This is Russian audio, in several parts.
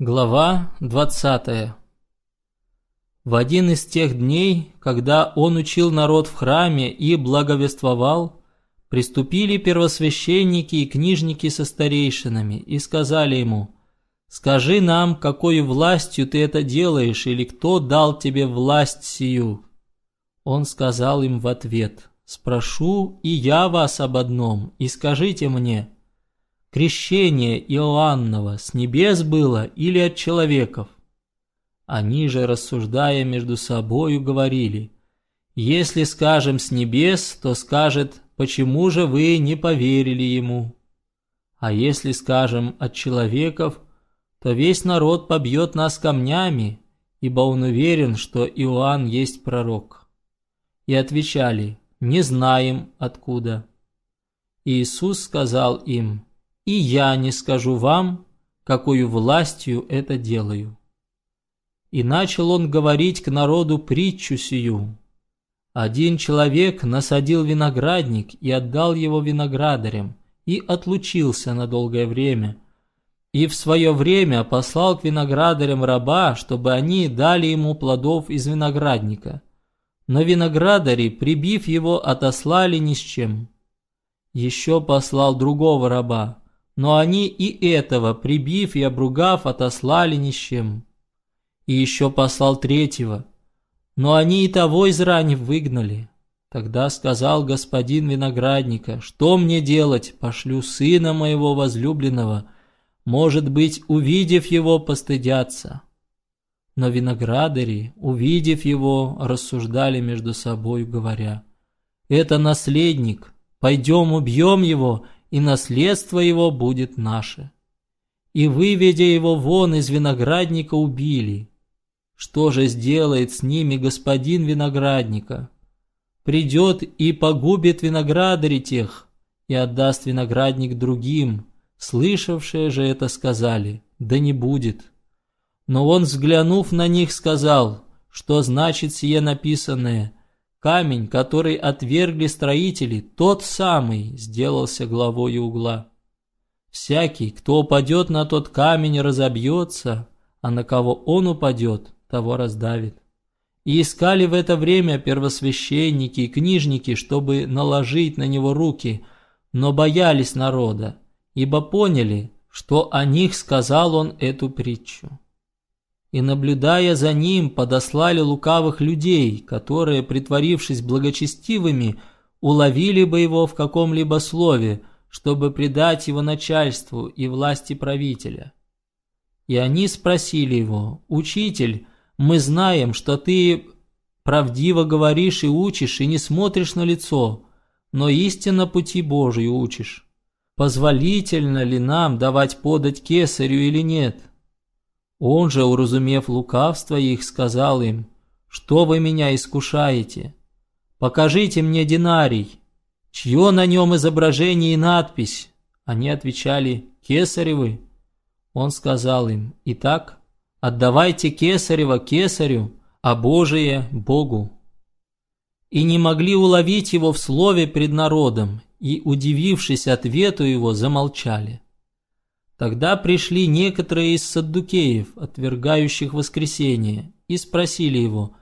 Глава 20 В один из тех дней, когда он учил народ в храме и благовествовал, приступили первосвященники и книжники со старейшинами и сказали ему, «Скажи нам, какой властью ты это делаешь, или кто дал тебе власть сию?» Он сказал им в ответ, «Спрошу и я вас об одном, и скажите мне, крещение Иоаннова с небес было или от человеков? Они же, рассуждая между собою, говорили, если скажем с небес, то скажет, почему же вы не поверили ему? А если скажем от человеков, то весь народ побьет нас камнями, ибо он уверен, что Иоанн есть пророк. И отвечали, не знаем откуда. Иисус сказал им, и я не скажу вам, какую властью это делаю. И начал он говорить к народу притчу сию. Один человек насадил виноградник и отдал его виноградарям, и отлучился на долгое время. И в свое время послал к виноградарям раба, чтобы они дали ему плодов из виноградника. Но виноградари, прибив его, отослали ни с чем. Еще послал другого раба, но они и этого, прибив и обругав, отослали ни с чем. И еще послал третьего, но они и того изранив выгнали. Тогда сказал господин виноградника, что мне делать, пошлю сына моего возлюбленного, может быть, увидев его, постыдятся. Но виноградари, увидев его, рассуждали между собой, говоря, «Это наследник, пойдем убьем его и наследство его будет наше. И, выведя его вон из виноградника, убили. Что же сделает с ними господин виноградника? Придет и погубит виноградари тех, и отдаст виноградник другим. Слышавшие же это сказали, да не будет. Но он, взглянув на них, сказал, что значит сие написанное – Камень, который отвергли строители, тот самый сделался главой угла. Всякий, кто упадет на тот камень, разобьется, а на кого он упадет, того раздавит. И искали в это время первосвященники и книжники, чтобы наложить на него руки, но боялись народа, ибо поняли, что о них сказал он эту притчу и, наблюдая за ним, подослали лукавых людей, которые, притворившись благочестивыми, уловили бы его в каком-либо слове, чтобы предать его начальству и власти правителя. И они спросили его, «Учитель, мы знаем, что ты правдиво говоришь и учишь, и не смотришь на лицо, но истинно пути Божий учишь. Позволительно ли нам давать подать кесарю или нет?» Он же, уразумев лукавство их, сказал им, «Что вы меня искушаете? Покажите мне динарий, чье на нем изображение и надпись?» Они отвечали, «Кесаревы». Он сказал им, «Итак, отдавайте Кесарева Кесарю, а Божие – Богу». И не могли уловить его в слове пред народом, и, удивившись ответу его, замолчали. Тогда пришли некоторые из саддукеев, отвергающих воскресение, и спросили его,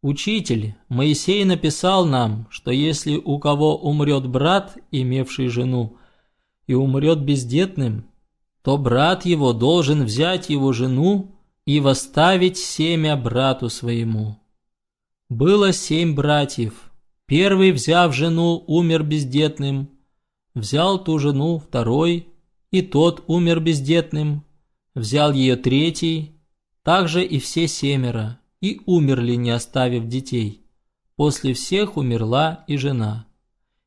«Учитель, Моисей написал нам, что если у кого умрет брат, имевший жену, и умрет бездетным, то брат его должен взять его жену и восставить семя брату своему. Было семь братьев. Первый, взяв жену, умер бездетным, взял ту жену, второй – и тот умер бездетным. Взял ее третий, также и все семеро, и умерли, не оставив детей. После всех умерла и жена.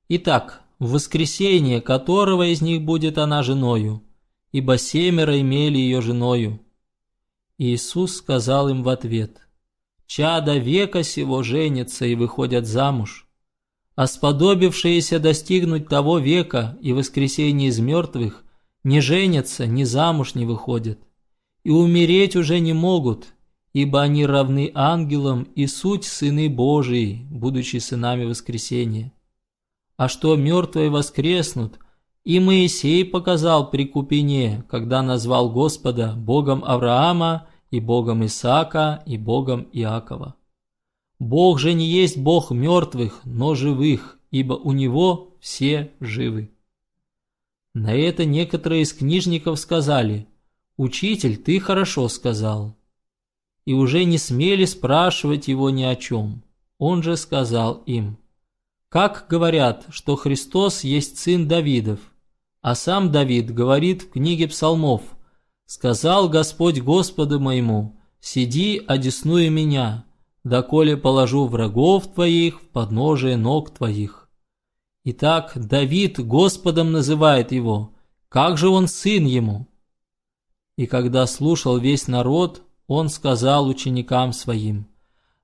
Итак, в воскресенье которого из них будет она женою, ибо семеро имели ее женою. Иисус сказал им в ответ, «Чада века сего женятся и выходят замуж, а сподобившиеся достигнуть того века и воскресения из мертвых – не женятся, ни замуж не выходят, и умереть уже не могут, ибо они равны ангелам и суть сыны Божии, будучи сынами воскресения. А что мертвые воскреснут, И Моисей показал при Купине, когда назвал Господа Богом Авраама и Богом Исаака и Богом Иакова. Бог же не есть Бог мертвых, но живых, ибо у Него все живы. На это некоторые из книжников сказали, «Учитель, ты хорошо сказал». И уже не смели спрашивать его ни о чем. Он же сказал им, «Как говорят, что Христос есть сын Давидов, а сам Давид говорит в книге псалмов, «Сказал Господь Господу моему, сиди, одесную меня, доколе положу врагов твоих в подножие ног твоих». Итак, Давид Господом называет его. Как же он сын ему? И когда слушал весь народ, он сказал ученикам своим,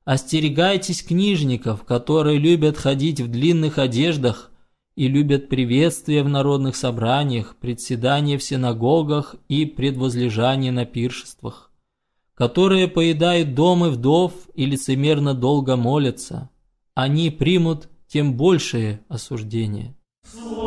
«Остерегайтесь книжников, которые любят ходить в длинных одеждах и любят приветствия в народных собраниях, председания в синагогах и предвозлежание на пиршествах, которые поедают дома вдов и лицемерно долго молятся. Они примут тем большее осуждение. Слово